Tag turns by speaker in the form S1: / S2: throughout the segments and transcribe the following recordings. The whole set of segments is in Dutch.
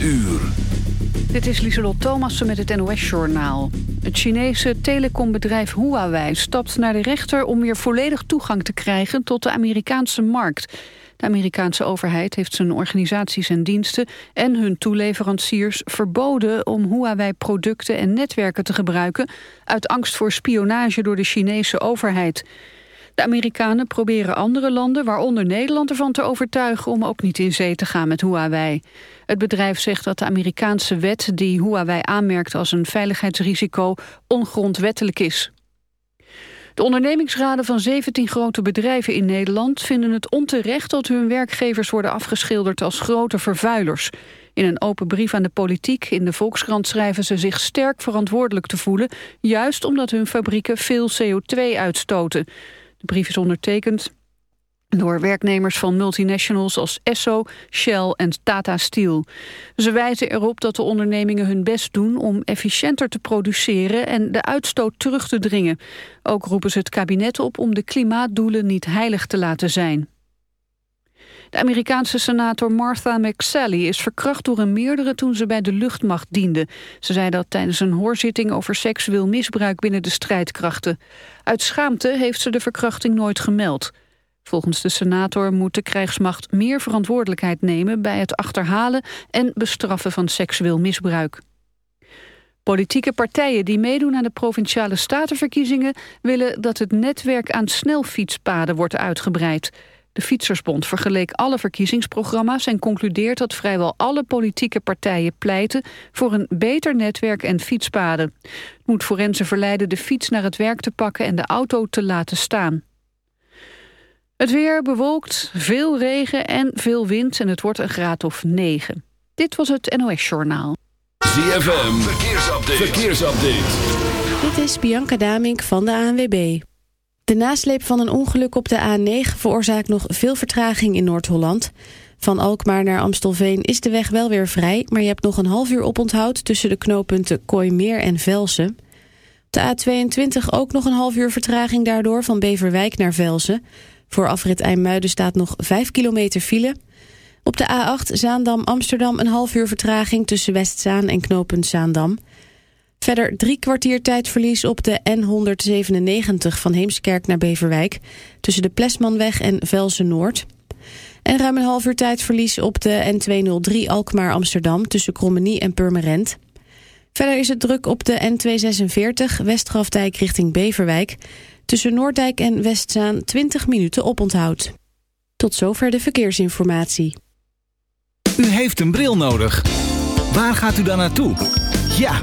S1: uur.
S2: Dit is Lieselot Thomassen met het NOS-journaal. Het Chinese telecombedrijf Huawei stapt naar de rechter... om weer volledig toegang te krijgen tot de Amerikaanse markt. De Amerikaanse overheid heeft zijn organisaties en diensten... en hun toeleveranciers verboden om Huawei-producten en netwerken te gebruiken... uit angst voor spionage door de Chinese overheid... De Amerikanen proberen andere landen, waaronder Nederland, ervan te overtuigen om ook niet in zee te gaan met Huawei. Het bedrijf zegt dat de Amerikaanse wet die Huawei aanmerkt als een veiligheidsrisico ongrondwettelijk is. De ondernemingsraden van 17 grote bedrijven in Nederland vinden het onterecht dat hun werkgevers worden afgeschilderd als grote vervuilers. In een open brief aan de politiek in de Volkskrant schrijven ze zich sterk verantwoordelijk te voelen, juist omdat hun fabrieken veel CO2 uitstoten. De brief is ondertekend door werknemers van multinationals als Esso, Shell en Tata Steel. Ze wijzen erop dat de ondernemingen hun best doen om efficiënter te produceren en de uitstoot terug te dringen. Ook roepen ze het kabinet op om de klimaatdoelen niet heilig te laten zijn. De Amerikaanse senator Martha McSally is verkracht door een meerdere toen ze bij de luchtmacht diende. Ze zei dat tijdens een hoorzitting over seksueel misbruik binnen de strijdkrachten. Uit schaamte heeft ze de verkrachting nooit gemeld. Volgens de senator moet de krijgsmacht meer verantwoordelijkheid nemen bij het achterhalen en bestraffen van seksueel misbruik. Politieke partijen die meedoen aan de provinciale statenverkiezingen willen dat het netwerk aan snelfietspaden wordt uitgebreid. De Fietsersbond vergeleek alle verkiezingsprogramma's en concludeert dat vrijwel alle politieke partijen pleiten voor een beter netwerk en fietspaden. Het moet forensen verleiden de fiets naar het werk te pakken en de auto te laten staan. Het weer bewolkt, veel regen en veel wind en het wordt een graad of 9. Dit was het NOS Journaal.
S1: ZFM, verkeersupdate. verkeersupdate.
S3: Dit is Bianca Damink van de ANWB. De nasleep van een ongeluk op de A9 veroorzaakt nog veel vertraging in Noord-Holland. Van Alkmaar naar Amstelveen is de weg wel weer vrij... maar je hebt nog een half uur oponthoud tussen de knooppunten Kooimeer en Velsen. Op de A22 ook nog een half uur vertraging daardoor van Beverwijk naar Velsen. Voor afrit IJmuiden staat nog 5 kilometer file. Op de A8 Zaandam-Amsterdam een half uur vertraging tussen Westzaan en knooppunt Zaandam... Verder drie kwartier tijdverlies op de N197 van Heemskerk naar Beverwijk... tussen de Plesmanweg en Velsen-Noord. En ruim een half uur tijdverlies op de N203 Alkmaar-Amsterdam... tussen Krommenie en Purmerend. Verder is het druk op de N246 Westgrafdijk richting Beverwijk... tussen Noorddijk en Westzaan 20 minuten oponthoud. Tot zover de verkeersinformatie.
S4: U heeft een bril nodig. Waar gaat u dan naartoe? Ja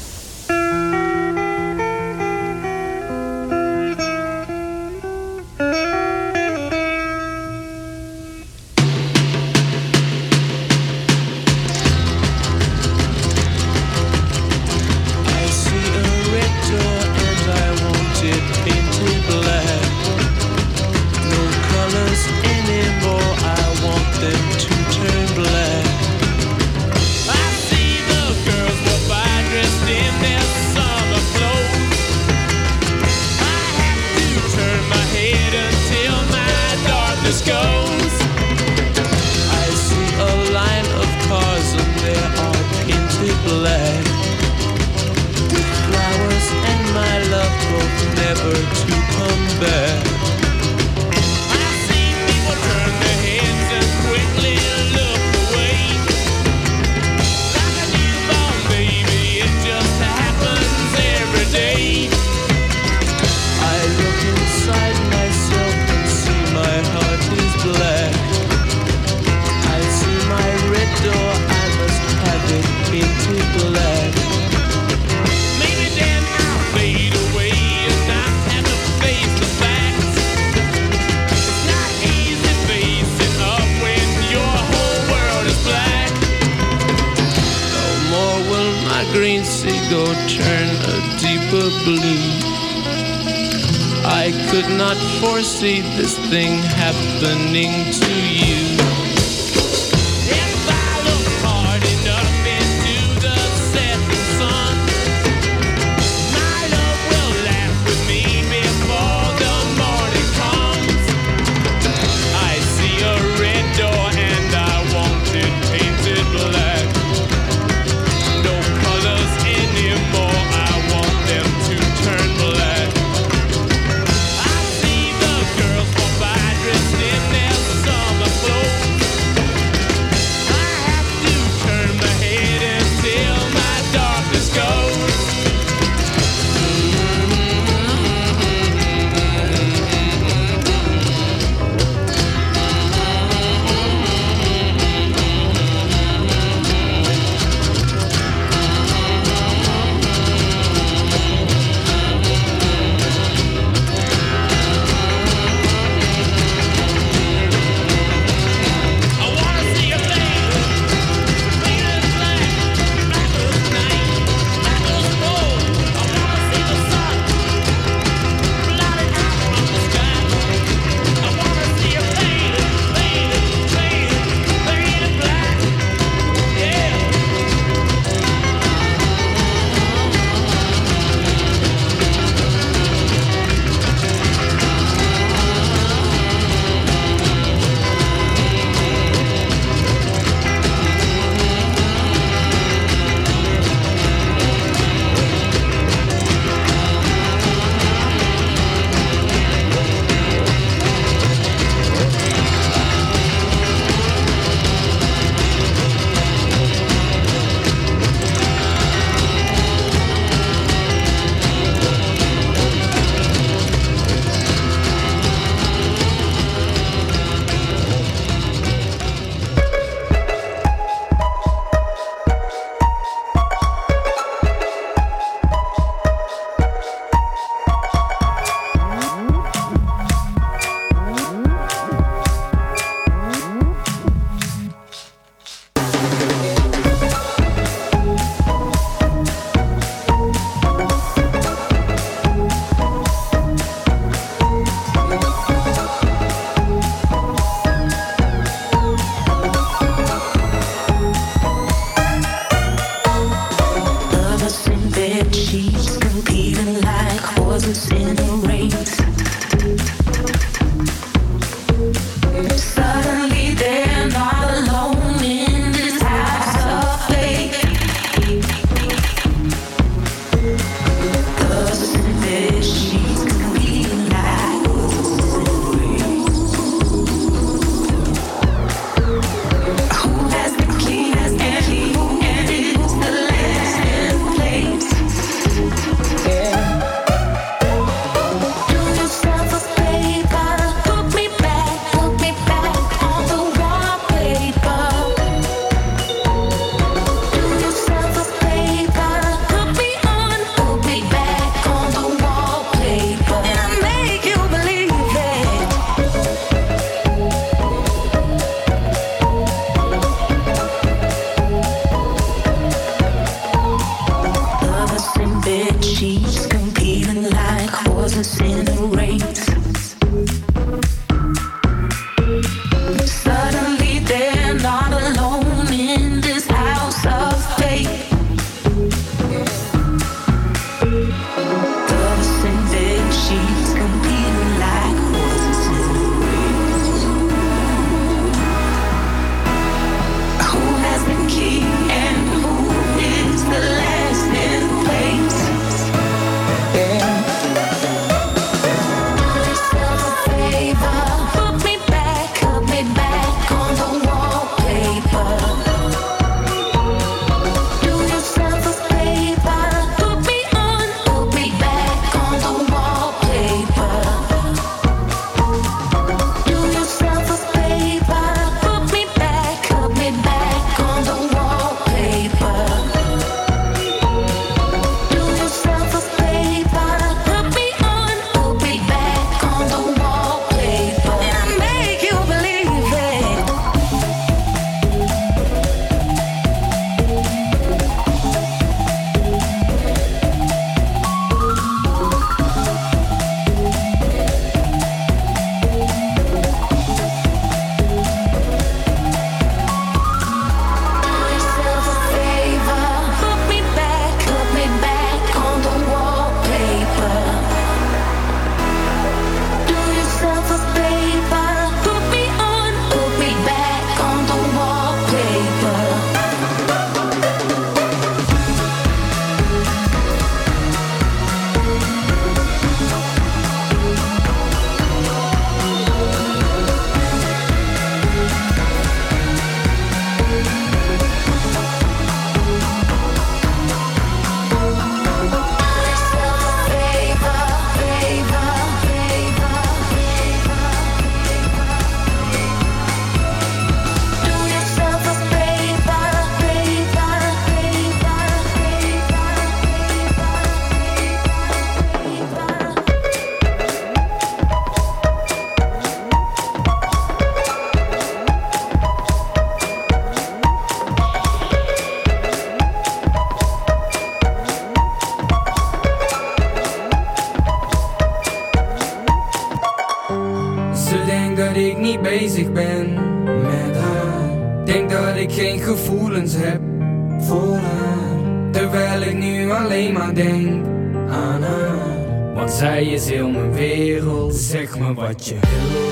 S5: Wat je wil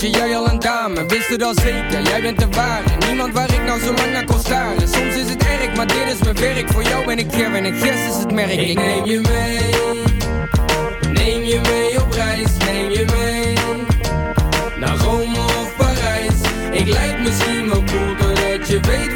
S5: jongetje, jij al een dame Wist het al zeker, jij bent de ware Niemand waar ik nou zo lang naar kon staren. Soms is het erg, maar dit is mijn werk. Voor jou ben ik Ger en gest is het merk. Ik neem je mee Neem je mee op reis Neem je mee Naar Rome of Parijs. Ik lijk misschien wel cool Doordat je weet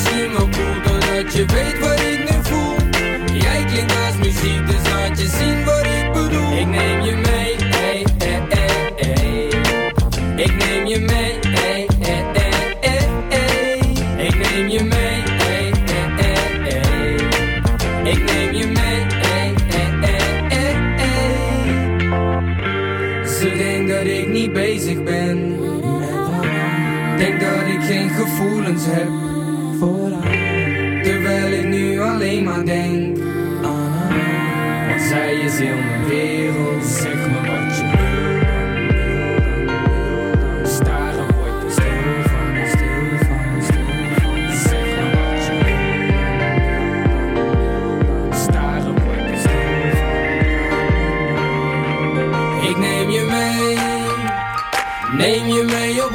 S5: Lijk misschien wel cool, doordat je weet wat ik nu voel. Jij klinkt als muziek, dus laat je zien wat ik bedoel. Ik neem je mee, ey, ey, ey, ey. Ik neem je mee, ey, ey, ey, ey, Ik neem je mee, ey, ey, ey, ey. Ik neem je mee, ey, ey, ey, ey, Ze denkt dat ik niet bezig ben Denk dat ik geen gevoelens heb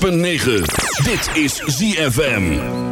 S1: 106.9. Dit is ZFM.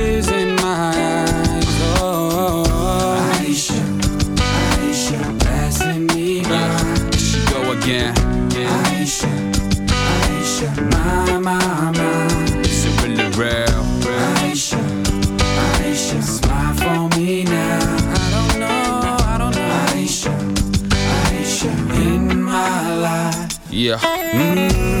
S6: Yeah. Mm.